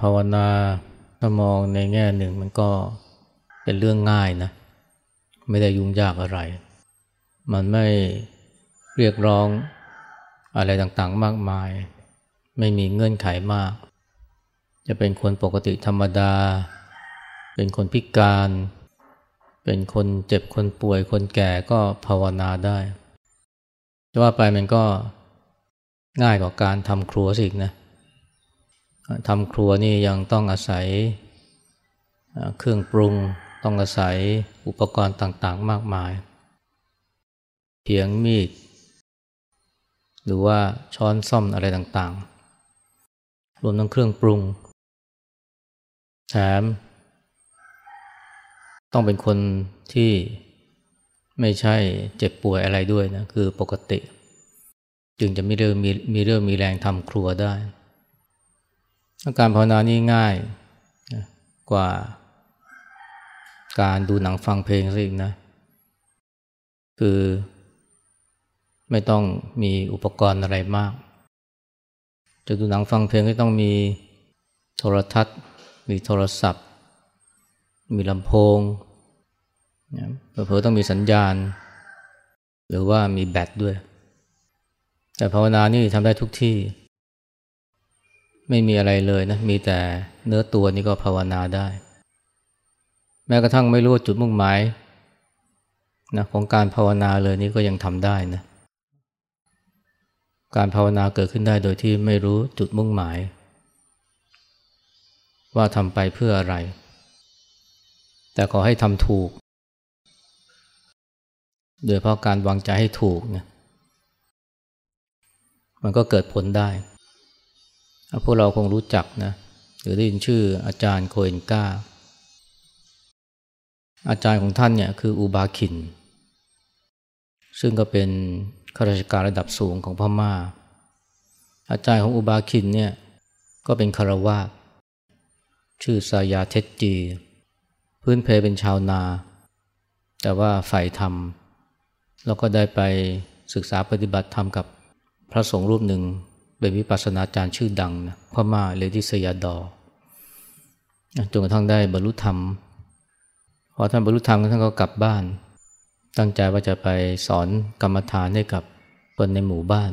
ภาวนาถ้ามองในแง่หนึ่งมันก็เป็นเรื่องง่ายนะ ไม่ได้ยุ่งยากอะไร มันไม่เรียกร้องอะไรต่างๆมากมาย ไม่มีเงื่อนไขมาก จะเป็นคนปกติธรรมดา เป็นคนพิการ เป็นคนเจ็บคนป่วยคนแก่ก็ภาวนาได้จะว่าไปมันก็ง่ายกว่าการทำครัวสิกนะ ทำครัวนี่ยังต้องอาศัยเครื่องปรุงต้องอาศัยอุปกรณ์ต่างๆ มากมายเพียงมีด หรือว่าช้อนซ่อมอะไรต่างๆ รวมทั้งเครื่องปรุง แถม ต้องเป็นคนที่ไม่ใช่เจ็บป่วยอะไรด้วยนะ คือปกติ จึงจะมีเรื่องมีมีเรื่องมีแรงทำครัวได้ การภาวนานี่ง่ายกว่าการดูหนังฟังเพลงซะอีกนะ คือไม่ต้องมีอุปกรณ์อะไรมาก จะดูหนังฟังเพลงก็ต้องมีโทรทัศน์ มีโทรศัพท์ มีลำโพงเผื่อต้องมีสัญญาณ หรือว่ามีแบตด้วย แต่ภาวนานี่ทำได้ทุกที่ ไม่มีอะไรเลยนะ มีแต่เนื้อตัวนี่ก็ภาวนาได้ แม้กระทั่งไม่รู้จุดมุ่งหมายนะของการภาวนาเลยนี่ก็ยังทำได้นะ การภาวนาเกิดขึ้นได้โดยที่ไม่รู้จุดมุ่งหมาย ว่าทำไปเพื่ออะไร แต่ขอให้ทำถูก โดยเพราะการวางใจให้ถูกเนี่ยมันก็เกิดผลได้ พวกเราคงรู้จักนะหรือได้ยินชื่ออาจารย์โคเอนกาอาจารย์ของท่านเนี่ยคืออูบาคิน ซึ่งก็เป็นข้าราชการระดับสูงของพมา่า อาจารย์ของอูบาคินเนี่ยก็เป็นคารวาสชื่อสายาเทจจี พื้นเพเป็นชาวนา แต่ว่าใฝ่ธรรม แล้วก็ได้ไปศึกษาปฏิบัติธรรมกับพระสงฆ์รูปหนึ่ง เป็นวิปัสสนาจารย์ชื่อดังนะพม่าเลดิสยาดอจนกระทั่งได้บรรลุธรรม พอท่านบรรลุธรรมท่านก็กลับบ้าน ตั้งใจว่าจะไปสอนกรรมฐานให้กับคนในหมู่บ้าน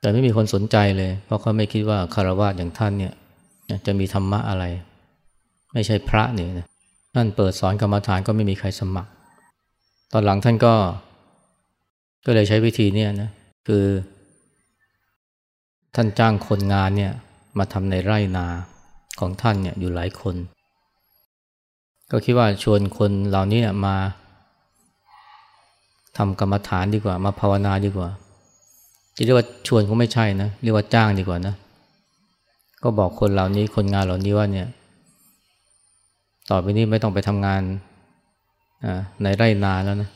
แต่ไม่มีคนสนใจเลย เพราะเขาไม่คิดว่าคารวะอย่างท่านเนี่ยจะมีธรรมะอะไร ไม่ใช่พระเนี่ยนะท่านเปิดสอนกรรมฐานก็ไม่มีใครสมัคร ตอนหลังท่านก็ ก็เลยใช้วิธีเนี่ยนะคือ ท่านจ้างคนงานเนี่ยมาทำในไร่นาของท่านเนี่ยอยู่หลายคน ก็คิดว่าชวนคนเหล่านี้มาทำกรรมฐานดีกว่า มาภาวนาดีกว่าจะเรียกว่าชวนก็ไม่ใช่นะเรียกว่าจ้างดีกว่านะ ก็บอกคนเหล่านี้คนงานเหล่านี้ว่าเนี่ย ต่อไปนี้ไม่ต้องไปทำงานในไร่นาแล้วนะ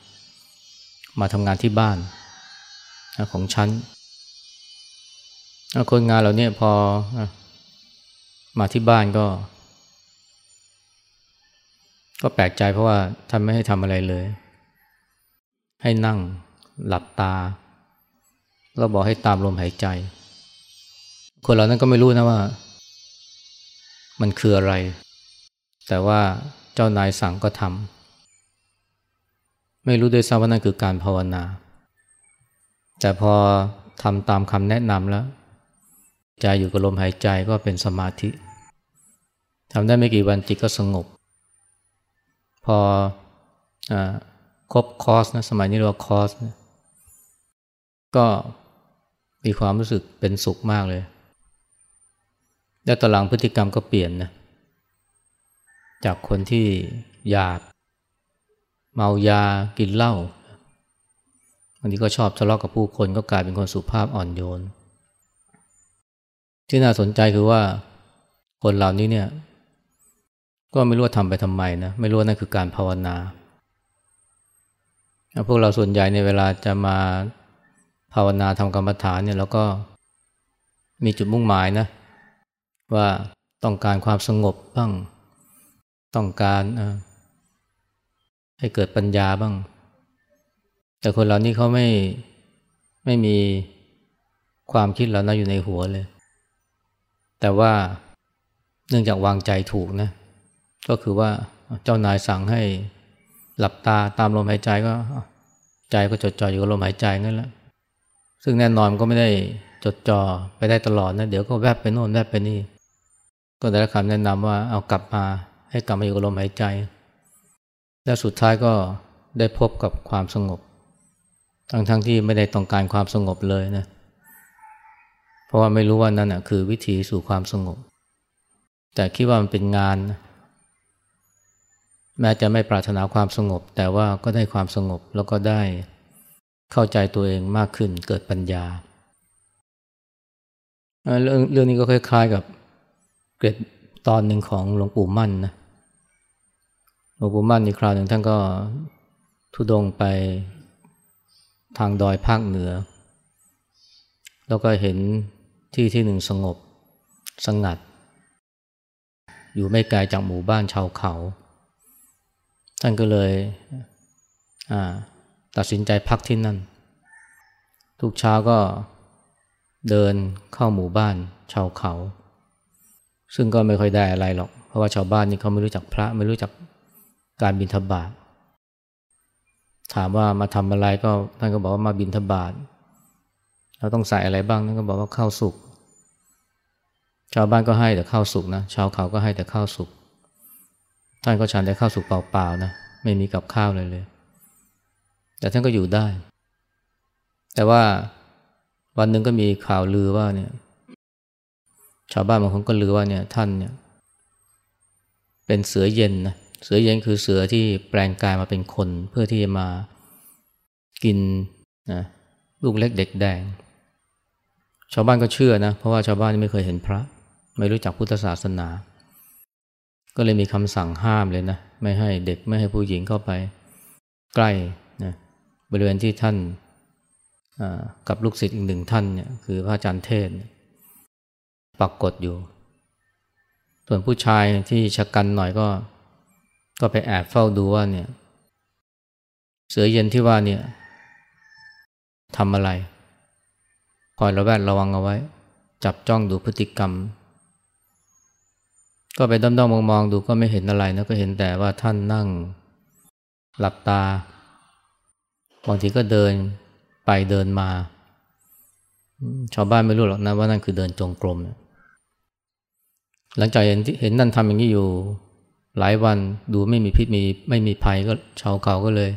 มาทำงานที่บ้านของฉัน คนงานเราเนี่ยพอมาที่บ้านก็ ก็แปลกใจเพราะว่าท่านไม่ให้ทำอะไรเลย ให้นั่งหลับตา แล้วบอกให้ตามลมหายใจ คนเรานั้นก็ไม่รู้นะว่า มันคืออะไร แต่ว่าเจ้านายสั่งก็ทำไม่รู้ด้วยซ้ำว่านั่นคือการภาวนา แต่พอทำตามคำแนะนำแล้ว ใจอยู่กับลมหายใจก็เป็นสมาธิทำได้ไม่กี่วันจิตก็สงบ พออครบคอร์สนะสมัยนี้เรียกว่าคอร์สนะก็มีความรู้สึกเป็นสุขมากเลย แล้วตอหลังพฤติกรรมก็เปลี่ยนนะ จากคนที่หยาบ เมายากินเหล้าบางทีก็ชอบทะเลาะกับผู้คนก็กลายเป็นคนสุภาพอ่อนโยน ที่น่าสนใจคือว่าคนเหล่านี้เนี่ย ก็ไม่รู้ว่าทำไปทำไมนะไม่รู้ว่านั่นคือการภาวนาพวกเราส่วนใหญ่ในเวลาจะมาภาวนาทำกรรมฐานเนี่ยเราก็มีจุดมุ่งหมายนะ ว่าต้องการความสงบบ้าง ต้องการให้เกิดปัญญาบ้าง แต่คนเหล่านี้เขาไม่ไม่มีความคิดเหล่านั้นอยู่ในหัวเลย แต่ว่าเนื่องจากวางใจถูกนะ ก็คือว่าเจ้านายสั่งให้หลับตาตามลมหายใจก็ใจก็จดจ่ออยู่กับลมหายใจนั่นแหละ ซึ่งแน่นอนก็ไม่ได้จดจ่อไปได้ตลอดนะ เดี๋ยวก็แวบไปโน่นแวบไปนี่ ก็ได้รับคำแนะนำว่าเอากลับมาให้กลับมาอยู่กับลมหายใจ แล้วสุดท้ายก็ได้พบกับความสงบ ทั้งๆทที่ไม่ได้ต้องการความสงบเลยนะเพราะว่าไม่รู้ว่านั่นนะคือวิธีสู่ความสงบ แต่คิดว่ามันเป็นงาน แม้จะไม่ปรารถนาความสงบ แต่ว่าก็ได้ความสงบแล้วก็ได้เข้าใจตัวเองมากขึ้นเกิดปัญญา เรื่องเรื่องนี้ก็คล้ายๆกับเกร็ดตอนหนึ่งของหลวงปู่มั่นนะหลวงปู่มั่นในคราวหนึ่งท่านก็ทุดงไปทางดอยภาคเหนือ แล้วก็เห็น ที่ที่หนึ่งสงบสงัด อยู่ไม่ไกลจากหมู่บ้านชาวเขา ท่านก็เลยตัดสินใจพักที่นั่น ทุกเช้าก็เดินเข้าหมู่บ้านชาวเขา ซึ่งก็ไม่ค่อยได้อะไรหรอก เพราะว่าชาวบ้านนี่เขาไม่รู้จักพระไม่รู้จักการบินทบาทถามว่ามาทำอะไรก็ท่านก็บอกว่ามาบินทบาท เราต้องใส่อะไรบ้างท่นก็บอกว่าข้าวสุกชาวบ้านก็ให้แต่ข้าวสุกนะชาวเขาก็ให้แต่ข้าวสุกท่านก็ฉันแต่ข้าวสุกเปล่าๆนะไม่มีกับข้าวเลยเลย แต่ท่านก็อยู่ได้ แต่ว่าวันหนึ่งก็มีข่าวลือว่าเนี่ย ชาวบ้านบางคนก็ลือว่าเนี่ยท่านเนี่ย เป็นเสือเย็นนะเสือเย็นคือเสือที่แปลงกายมาเป็นคนเพื่อที่จะมากินนะลูกเล็กเด็กแดง ชาวบ้านก็เชื่อนะ เพราะว่าชาวบ้านไม่เคยเห็นพระ ไม่รู้จักพุทธศาสนา ก็เลยมีคำสั่งห้ามเลยนะ ไม่ให้เด็กไม่ให้ผู้หญิงเข้าไป ใกล้นะบริเวณที่ท่านกับลูกศิษย์อีกหนึ่งท่านเนี่ยคือพระอาจารย์เทศปรากฏอยู่ ส่วนผู้ชายที่ชะกันหน่อยก็ ก็ไปแอบเฝ้าดูว่าเนี่ย เสือเย็นที่ว่าเนี่ยทำอะไร คอยระแวดระวังเอาไว้ จับจ้องดูพฤติกรรม ก็ไปด้อมๆมองๆดูก็ไม่เห็นอะไรนะก็เห็นแต่ว่าท่านนั่ง หลับตาบางทีก็เดินไปเดินมา ชาวบ้านไม่รู้หรอกนะว่านั่นคือเดินจงกรมหลังจากเห็นเห็นนั่นทำอย่างนี้อยู่ หลายวันดูไม่มีพิษมีไม่มีภัยก็ชาวเขาก็เลย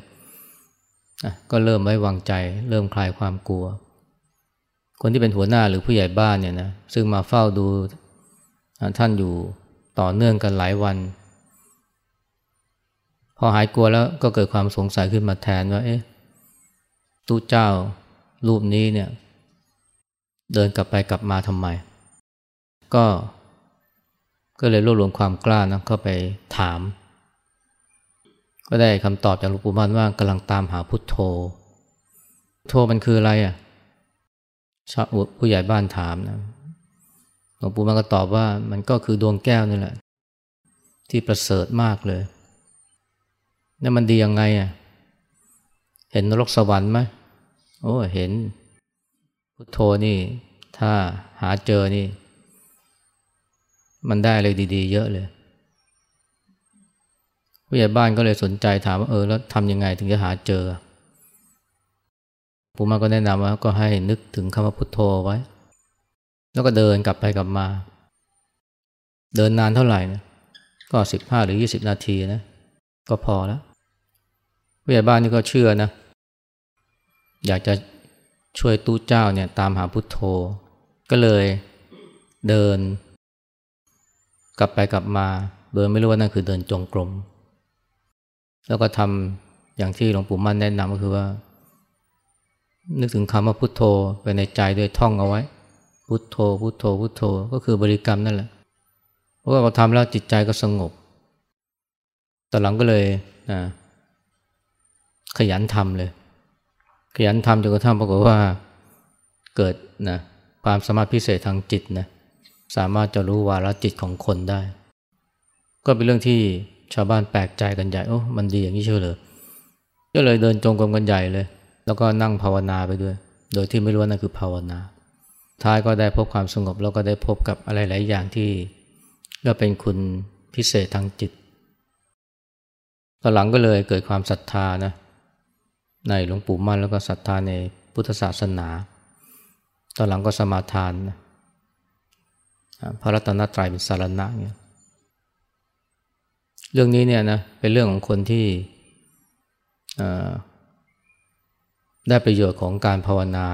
ก็เริ่มไว้วางใจ เริ่มคลายความกลัว คนที่เป็นหัวหน้าหรือผู้ใหญ่บ้านเนี่ยนะซึ่งมาเฝ้าดูท่านอยู่ต่อเนื่องกันหลายวัน พอหายกลัวแล้วก็เกิดความสงสัยขึ้นมาแทนว่าเอ๊ะตู้เจ้ารูปนี้เนี่ย เดินกลับไปกลับมาทำไม ก็ก็เลยรวบรวมความกล้านะเข้าไปถาม ก็ได้คำตอบจากหลวงปู่มั่นว่ากำลังตามหาพุทโธ โธมันคืออะไรอะ ชาวผู้ใหญ่บ้านถามนะหลวงปู่มันก็ตอบว่ามันก็คือดวงแก้วนี่แหละ ที่ประเสริฐมากเลยนี่มันดียังไงอะเห็นนรกสวรรค์ไหมโอ้เห็น พุทโธนี่ ถ้าหาเจอนี่ มันได้เลยดี ๆ เยอะเลย ผู้ใหญ่บ้านก็เลยสนใจถามว่าเออแล้วทำยังไงถึงจะหาเจอ ปู่มาก็แนะนำว่าก็ให้นึกถึงคำว่าพุทโธไว้ แล้วก็เดินกลับไปกลับมา เดินนานเท่าไหร่นะก็สิบห้าหรือยี่สิบนาทีนะ ก็พอแล้วผู้ใหญ่บ้านนี่ก็เชื่อนะ อยากจะช่วยตู้เจ้าเนี่ยตามหาพุทโธ ก็เลยเดิน กลับไปกลับมาโดยไม่รู้ว่านั่นคือเดินจงกรม แล้วก็ทำอย่างที่หลวงปู่มั่นแนะนำก็คือว่า นึกถึงคำว่าพุทโธไปในใจด้วยท่องเอาไว้ พุทโธ พุทโธ พุทโธ ก็คือบริกรรมนั่นแหละ เพราะว่าพอทำแล้วจิตใจก็สงบตอนหลังก็เลยนะขยันทำเลย ขยันทำจนกระทั่งปรากฏว่าเกิดนะความสามารถพิเศษทางจิตนะสามารถจะรู้วาระจิตของคนได้ ก็เป็นเรื่องที่ชาวบ้านแปลกใจกันใหญ่โอ้มันดีอย่างนี้เชื่อเลยก็เลยเดินจงกรมกันใหญ่เลย แล้วก็นั่งภาวนาไปด้วย โดยที่ไม่รู้ว่านั่นคือภาวนา ท้ายก็ได้พบความสงบ แล้วก็ได้พบกับอะไรหลายอย่างที่ก็เป็นคุณพิเศษทางจิตตอนหลังก็เลยเกิดความศรัทธานะในหลวงปู่มั่นแล้วก็ศรัทธาในพุทธศาสนา ตอนหลังก็สมาทานนะพระรัตนตรัยเป็นสารณะเนี่ยเรื่องนี้เนี่ยนะเป็นเรื่องของคนที่ ได้ประโยชน์ของการภาวนา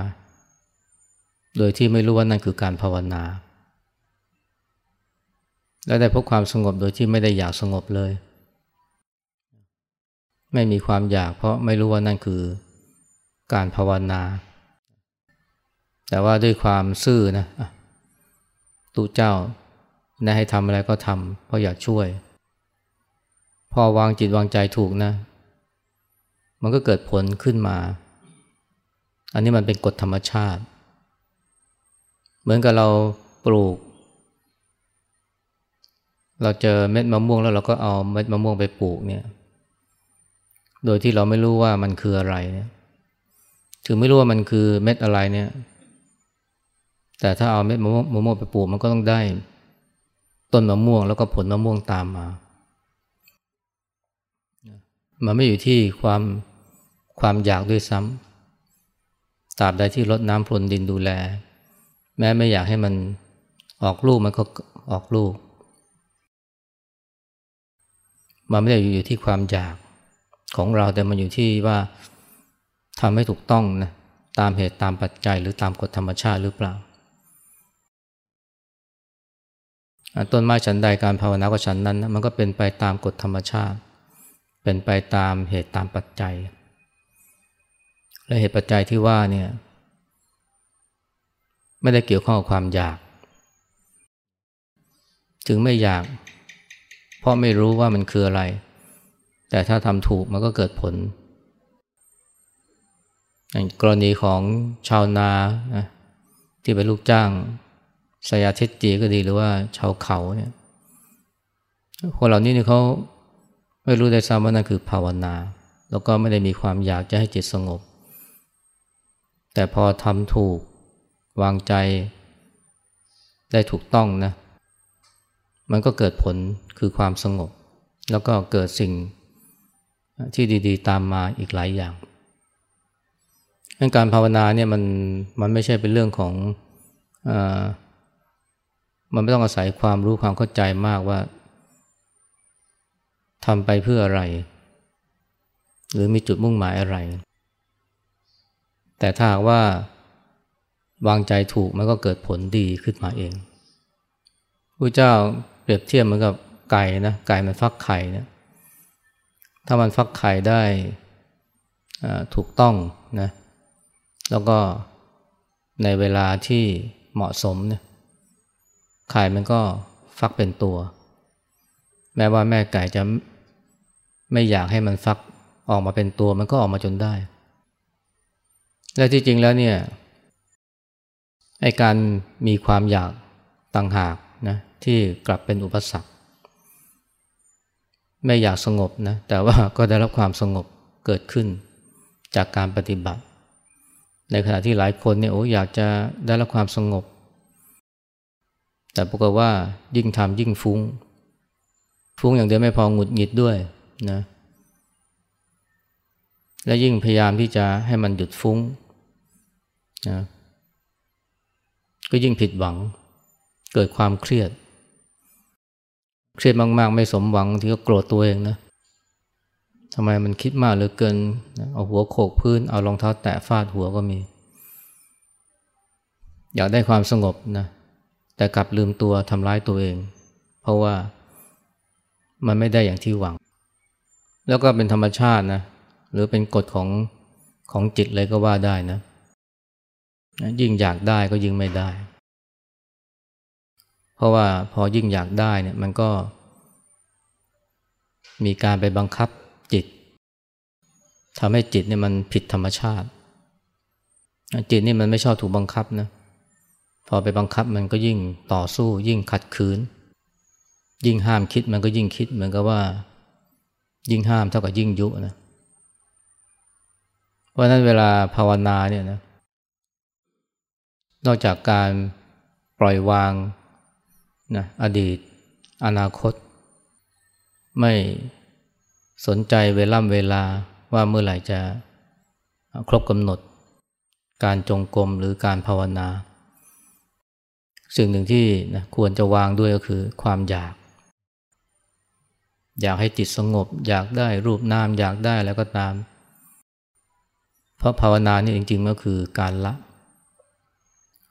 โดยที่ไม่รู้ว่านั่นคือการภาวนา และได้พบความสงบโดยที่ไม่ได้อยากสงบเลย ไม่มีความอยากเพราะไม่รู้ว่านั่นคือการภาวนา แต่ว่าด้วยความซื่อนะตุเจ้านะให้ทำอะไรก็ทำเพราะอยากช่วย พอวางจิตวางใจถูกนะ มันก็เกิดผลขึ้นมา อันนี้มันเป็นกฎธรรมชาติ เหมือนกับเราปลูก เราเจอเม็ดมะม่วงแล้วเราก็เอาเม็ดมะม่วงไปปลูกเนี่ย โดยที่เราไม่รู้ว่ามันคืออะไรเนี่ยถึงไม่รู้ว่ามันคือเม็ดอะไรเนี่ย แต่ถ้าเอาเม็ดมะม่วงมะม่วงไปปลูกมันก็ต้องได้ต้นมะม่วงแล้วก็ผลมะม่วงตามมา มันไม่อยู่ที่ความความอยากด้วยซ้ำ ตราบใดที่รดน้ำพรวนดินดูแล แม้ไม่อยากให้มันออกลูกมันก็ออกลูก มันไม่ได้อยู่ที่ความอยากของเราแต่มันอยู่ที่ว่าทำให้ถูกต้องนะตามเหตุตามปัจจัยหรือตามกฎธรรมชาติหรือเปล่า ต้นไม้ฉันใดการภาวนาก็ฉันนั้นนะมันก็เป็นไปตามกฎธรรมชาติ เป็นไปตามเหตุตามปัจจัย และเหตุปัจจัยที่ว่าเนี่ยไม่ได้เกี่ยวข้องกับความอยาก จึงไม่อยาก เพราะไม่รู้ว่ามันคืออะไร แต่ถ้าทำถูกมันก็เกิดผลอย่างกรณีของชาวนาที่เป็นลูกจ้างสยาเทศจีก็ดีหรือว่าชาวเขาเนี่ยคนเหล่านี้เนี่ยเขาไม่รู้ได้ซ้ำว่านั่นคือภาวนา แล้วก็ไม่ได้มีความอยากจะให้จิตสงบ แต่พอทำถูกวางใจได้ถูกต้องนะ มันก็เกิดผลคือความสงบ แล้วก็เกิดสิ่งที่ดี ๆ ตามมาอีกหลายอย่างการภาวนาเนี่ยมันมันไม่ใช่เป็นเรื่องของอมันไม่ต้องอาศัยความรู้ความเข้าใจมากว่าทำไปเพื่ออะไร หรือมีจุดมุ่งหมายอะไร แต่ถ้าว่าวางใจถูกมันก็เกิดผลดีขึ้นมาเองพระเจ้าเปรียบเทียบเหมือนกับไก่นะไก่มันฟักไข่นี่ยถ้ามันฟักไข่ได้ถูกต้องนะแล้วก็ในเวลาที่เหมาะสมเนี่ยไข่มันก็ฟักเป็นตัว แม้ว่าแม่ไก่จะไม่อยากให้มันฟักออกมาเป็นตัวมันก็ออกมาจนได้ และที่จริงแล้วเนี่ยไอการมีความอยากต่างหากนะที่กลับเป็นอุปสรรค ไม่อยากสงบนะแต่ว่าก็ได้รับความสงบเกิดขึ้นจากการปฏิบัติ ในขณะที่หลายคนเนี่ยโอ้อยากจะได้รับความสงบ แต่ปรากฏว่ายิ่งทำยิ่งฟุง้ง ฟุ้งอย่างเดียวไม่พอหงุดหงิดด้วยนะ และยิ่งพยายามที่จะให้มันหยุดฟุ้งนะก็ยิ่งผิดหวังเกิดความเครียด เครียดมากๆ ไม่สมหวังที่ก็โกรธตัวเองนะทำไมมันคิดมากเหลือเกินเอาหัวโขกพื้น เอารองเท้าแตะฟาดหัวก็มี อยากได้ความสงบนะแต่กลับลืมตัวทำร้ายตัวเอง เพราะว่ามันไม่ได้อย่างที่หวัง แล้วก็เป็นธรรมชาตินะ หรือเป็นกฎของของจิตเลยก็ว่าได้นะ ยิ่งอยากได้ก็ยิ่งไม่ได้ เพราะว่าพอยิ่งอยากได้เนี่ยมันก็ มีการไปบังคับจิตทำให้จิตเนี่ยมันผิดธรรมชาติ จิตนี่มันไม่ชอบถูกบังคับนะ พอไปบังคับมันก็ยิ่งต่อสู้ ยิ่งขัดขืน ยิ่งห้ามคิดมันก็ยิ่งคิดเหมือนกับว่า ยิ่งห้ามเท่ากับยิ่งยุนะ เพราะนั้นเวลาภาวนาเนี่ยนะนอกจากการปล่อยวางนะอดีต อนาคต ไม่สนใจเวล่ำเวลาว่าเมื่อไหร่จะครบกำหนด การจงกรมหรือการภาวนา สิ่งหนึ่งที่นะควรจะวางด้วยก็คือความอยาก อยากให้จิตสงบ อยากได้รูปนามอยากได้แล้วก็ตาม เพราะภาวนานี่จริงๆก็คือการละ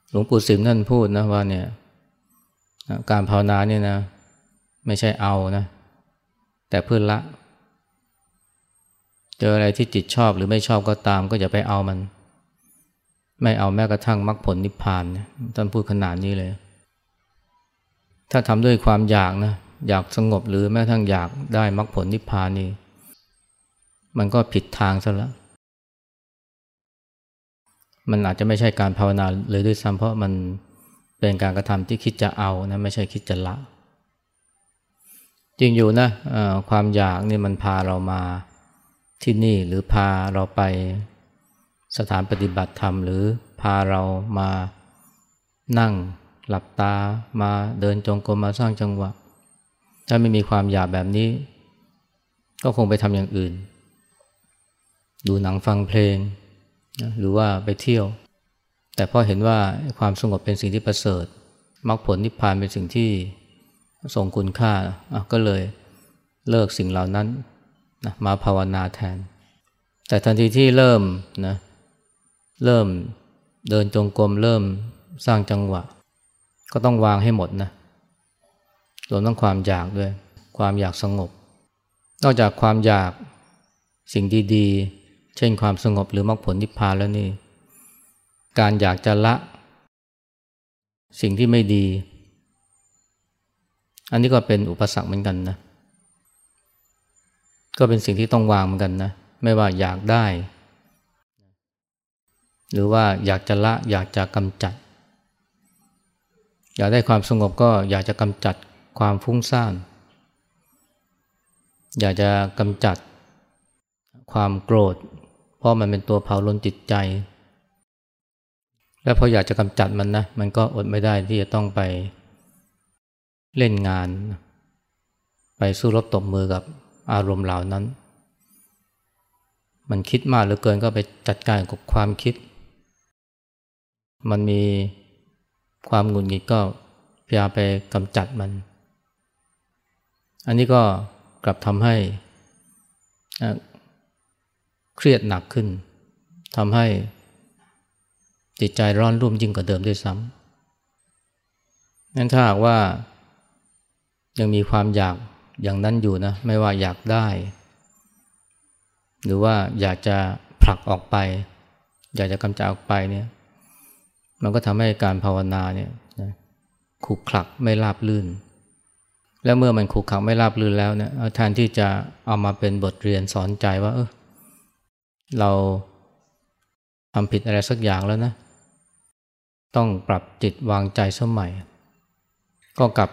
หลวงปู่สิมท่านพูดนะว่าเนี่ยการภาวนาเนี่ยนะ ไม่ใช่เอานะ แต่เพื่อละ เจออะไรที่จิตชอบหรือไม่ชอบก็ตาม ก็อย่าไปเอามัน ไม่เอาแม้กระทั่งมรรคผลนิพพานท่านพูดขนาดนี้เลย ถ้าทำด้วยความอยากนะอยากสงบหรือแม้กระทั่งอยากได้มรรคผลนิพพานนี่มันก็ผิดทางซะแล้ว มันอาจจะไม่ใช่การภาวนาเลยด้วยซ้ำเพราะมันเป็นการกระทำที่คิดจะเอานะไม่ใช่คิดจะละ จริงอยู่นะความอยากนี่มันพาเรามาที่นี่หรือพาเราไปสถานปฏิบัติธรรม หรือพาเรามานั่งหลับตามาเดินจงกรมมาสร้างจังหวะ ถ้าไม่มีความอยากแบบนี้ ก็คงไปทำอย่างอื่น ดูหนังฟังเพลง นะหรือว่าไปเที่ยว แต่พอเห็นว่าความสงบเป็นสิ่งที่ประเสริฐมรรคผลนิพพานเป็นสิ่งที่ทรงคุณค่าก็เลยเลิกสิ่งเหล่านั้นนะมาภาวนาแทน แต่ทันทีที่เริ่มนะเริ่มเดินจงกรมเริ่มสร้างจังหวะ ก็ต้องวางให้หมดนะรวมทั้งความอยากด้วย ความอยากสงบ นอกจากความอยากสิ่งดีๆ เช่นความสงบหรือมรรคผลนิพพานแล้วนี่ การอยากจะละ สิ่งที่ไม่ดี อันนี้ก็เป็นอุปสรรคเหมือนกันนะ ก็เป็นสิ่งที่ต้องวางเหมือนกันนะ ไม่ว่าอยากได้ หรือว่าอยากจะละ อยากจะกำจัด อยากได้ความสงบก็อยากจะกำจัดความฟุ้งซ่าน อยากจะกำจัดความโกรธ เพราะมันเป็นตัวเผาล้นจิตใจ และพออยากจะกำจัดมันนะ มันก็อดไม่ได้ที่จะต้องไปเล่นงาน ไปสู้รบตบมือกับอารมณ์เหล่านั้น มันคิดมากเหลือเกินก็ไปจัดการกับความคิด มันมีความหงุดหงิดก็พยายามไปกำจัดมัน อันนี้ก็กลับทำให้ เครียดหนักขึ้นทำให้จิตใจร้อนรุ่มยิ่งกว่าเดิมด้วยซ้ำนั้นถ้าหากว่ายังมีความอยากอย่างนั้นอยู่นะ ไม่ว่าอยากได้ หรือว่าอยากจะผลักออกไป อยากจะกำจัดออกไปเนี่ย มันก็ทำให้การภาวนาเนี่ยขุกขลักไม่ราบลื่น แล้วเมื่อมันขุกขลักไม่ราบลื่นแล้วเนี่ยแทนที่จะเอามาเป็นบทเรียนสอนใจว่า เออ เราทำผิดอะไรสักอย่างแล้วนะ ต้องปรับจิตวางใจสมัย ก็กลับ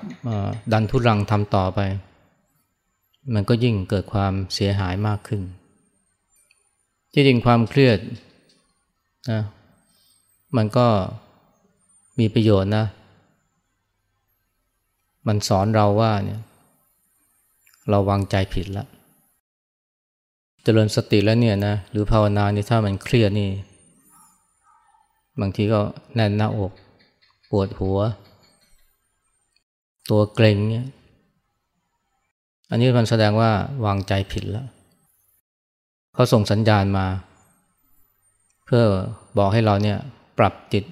ดันทุรังทำต่อไป มันก็ยิ่งเกิดความเสียหายมากขึ้น ที่จริงความเครียดนะมันก็มีประโยชน์นะ มันสอนเราว่าเนี่ย เราวางใจผิดแล้ว เจริญสติแล้วเนี่ยนะหรือภาวนานี่ถ้ามันเครียดนี่ บางทีก็แน่นหน้าอก ปวดหัว ตัวเกร็งเนี่ยอันนี้มันแสดงว่าวางใจผิดแล้วเขาส่งสัญญาณมา เพื่อบอกให้เราเนี่ยปรับจิต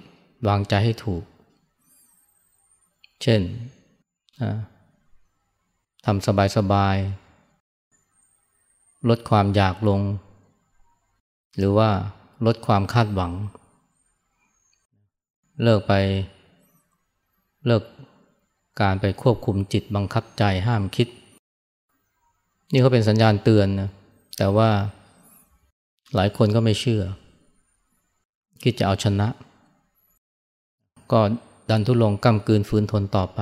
วางใจให้ถูก เช่นทำสบายๆ ลดความอยากลง หรือว่าลดความคาดหวัง เลิกไป เลิกการไปควบคุมจิตบังคับใจห้ามคิด นี่เขาเป็นสัญญาณเตือนนะแต่ว่าหลายคนก็ไม่เชื่อ คิดจะเอาชนะ ก็ดันทุลงกำกืนฟื้นทนต่อไป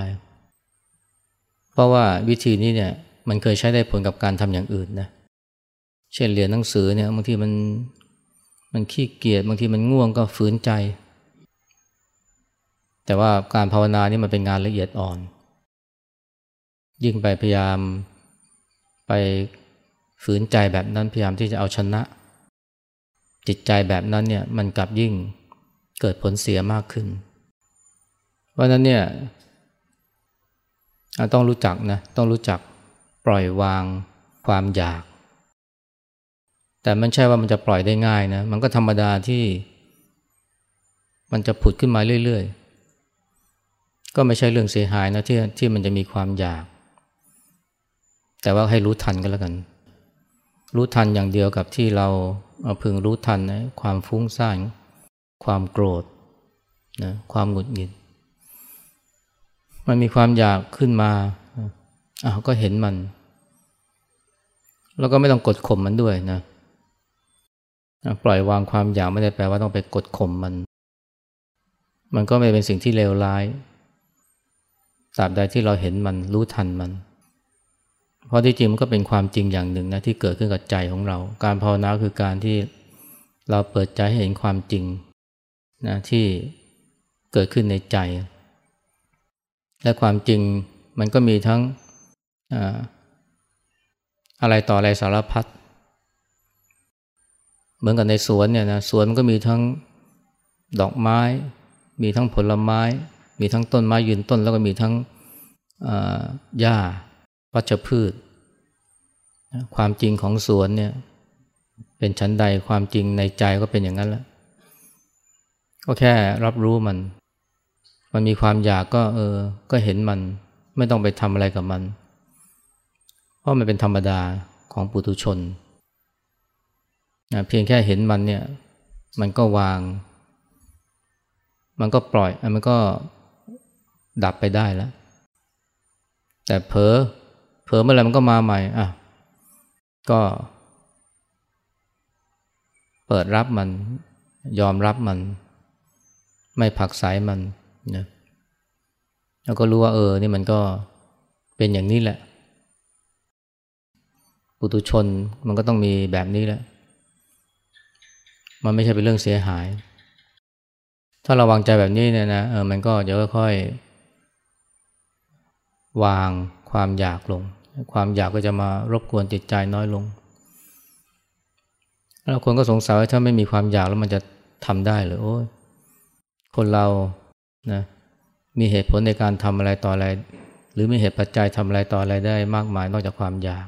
เพราะว่าวิธีนี้เนี่ยมันเคยใช้ได้ผลกับการทำอย่างอื่นนะเเช่นเรียนหนังสือเนี่ยบางทีมันมันขี้เกียจบางทีมันง่วงก็ฝืนใจ แต่ว่าการภาวนานี่มันเป็นงานละเอียดอ่อน ยิ่งไปพยายามไปฝืนใจแบบนั้นพยายามที่จะเอาชนะ จิตใจแบบนั้นเนี่ยมันกลับยิ่งเกิดผลเสียมากขึ้น เพราะนั้นเนี่ยต้องรู้จักนะต้องรู้จักปล่อยวางความอยาก แต่มันใช่ว่ามันจะปล่อยได้ง่ายนะ มันก็ธรรมดาที่มันจะผุดขึ้นมาเรื่อยๆ ก็ไม่ใช่เรื่องเสียหายนะที่ที่มันจะมีความอยาก แต่ว่าให้รู้ทันก็แล้วกัน รู้ทันอย่างเดียวกับที่เราเอาพึงรู้ทันนะความฟุ้งซ่าน ความโกรธนะความหงุดหงิด มันมีความอยากขึ้นมาอ้าวก็เห็นมัน แล้วก็ไม่ต้องกดข่มมันด้วยนะ ปล่อยวางความอยากไม่ได้แปลว่าต้องไปกดข่มมัน มันก็ไม่เป็นสิ่งที่เลวร้ายตราบใดที่เราเห็นมันรู้ทันมัน เพราะที่จริงมันก็เป็นความจริงอย่างหนึ่งนะที่เกิดขึ้นกับใจของเรา การภาวนาคือการที่เราเปิดใจให้เห็นความจริงนะที่เกิดขึ้นในใจ และความจริงมันก็มีทั้งอะไรต่ออะไรสารพัดเหมือนกับในสวนเนี่ยนะสวนมันก็มีทั้งดอกไม้ มีทั้งผลไม้ มีทั้งต้นไม้ยืนต้น แล้วก็มีทั้งหญ้าวัชพืช ความจริงของสวนเนี่ยเป็นชั้นใดความจริงในใจก็เป็นอย่างนั้นแหละก็แค่รับรู้มัน มันมีความอยากก็เออ ก็เห็นมัน ไม่ต้องไปทำอะไรกับมัน เพราะมันเป็นธรรมดาของปุถุชน เพียงแค่เห็นมันเนี่ย มันก็วาง มันก็ปล่อยมันก็ดับไปได้แล้ว แต่เผลอเผลอเมื่อไรมันก็มาใหม่อะก็ เปิดรับมัน ยอมรับมัน ไม่ผักสายมันนะแล้วก็รู้ว่าเออ นี่มันก็เป็นอย่างนี้แหละ ปุตุชนมันก็ต้องมีแบบนี้แหละ มันไม่ใช่เป็นเรื่องเสียหาย ถ้าเราวางใจแบบนี้เนี่ยนะเออมันก็จะค่อยๆวางความอยากลง ความอยากก็จะมารบกวนจิตใจน้อยลงแล้วคนก็สงสัยว่าถ้าไม่มีความอยากแล้วมันจะทำได้หรือโอ้ยคนเรานะมีเหตุผลในการทำอะไรต่ออะไร หรือมีเหตุปัจจัยทำอะไรต่ออะไรได้มากมายนอกจากความอยาก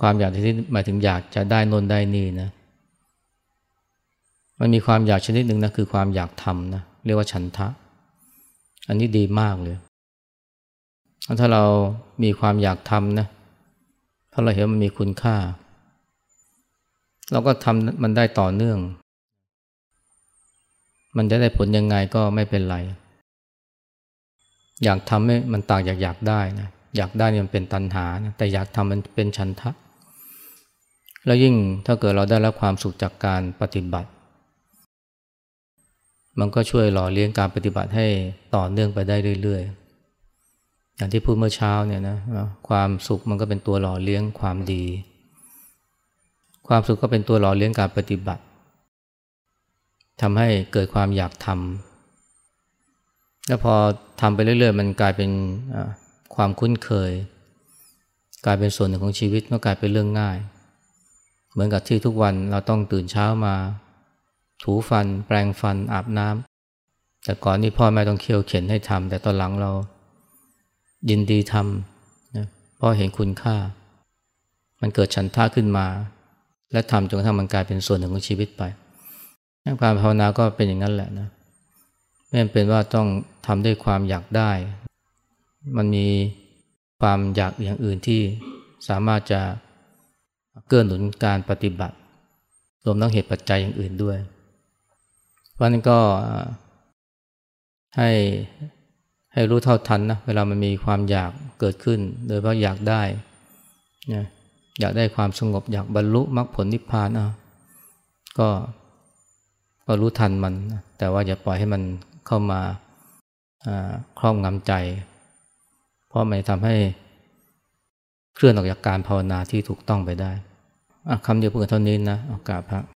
ความอยากที่หมายถึงอยากจะได้นนได้นี่นะ มันมีความอยากชนิดหนึ่งนะคือความอยากทำนะเรียกว่าฉันทะ อันนี้ดีมากเลย ถ้าเรามีความอยากทำนะถ้าเราเห็นมันมีคุณค่า เราก็ทำมันได้ต่อเนื่อง มันจะได้ผลยังไงก็ไม่เป็นไร อยากทำให้มันต่างจากอยากได้นะอยากได้มันเป็นตัณหานะแต่อยากทำมันเป็นฉันทะ แล้วยิ่งถ้าเกิดเราได้รับความสุขจากการปฏิบัติ มันก็ช่วยหล่อเลี้ยงการปฏิบัติให้ต่อเนื่องไปได้เรื่อยๆ อย่างที่พูดเมื่อเช้าเนี่ยนะความสุขมันก็เป็นตัวหล่อเลี้ยงความดี ความสุขก็เป็นตัวหล่อเลี้ยงการปฏิบัติทำให้เกิดความอยากทำแล้วพอทำไปเรื่อย ๆ มันกลายเป็นความคุ้นเคย กลายเป็นส่วนหนึ่งของชีวิตก็กลายเป็นเรื่องง่าย เหมือนกับที่ทุกวันเราต้องตื่นเช้ามา ถูฟัน แปรงฟันอาบน้ำแต่ก่อนนี้พ่อแม่ต้องเคี่ยวเข็นให้ทำแต่ตอนหลังเรายินดีทำนะพราะเห็นคุณค่า มันเกิดฉันท่าขึ้นมา และทำจนกระทั่งมันกลายเป็นส่วนหนึ่งของชีวิตไปการภาวนาก็เป็นอย่างนั้นแหละนะไม่เป็นว่าต้องทำด้วยความอยากได้ มันมีความอยากอย่างอื่นที่สามารถจะ เกื้อหนุนการปฏิบัติ รวมทั้งเหตุปัจจัยอย่างอื่นด้วยพราะนั้นก็ให้ให้รู้เท่าทันนะเวลามันมีความอยากเกิดขึ้น โดยเพราะอยากได้นะอยากได้ความสงบอยากบรรลุมรรคผลนิพพานอะก็ก็รู้ทันมัน แต่ว่าอย่าปล่อยให้มันเข้ามาครอบงำใจ เพราะมันทำให้เคลื่อนออกจากการภาวนาที่ถูกต้องไปได้ คำเดียวพูดเท่านี้นะโอกาสพระ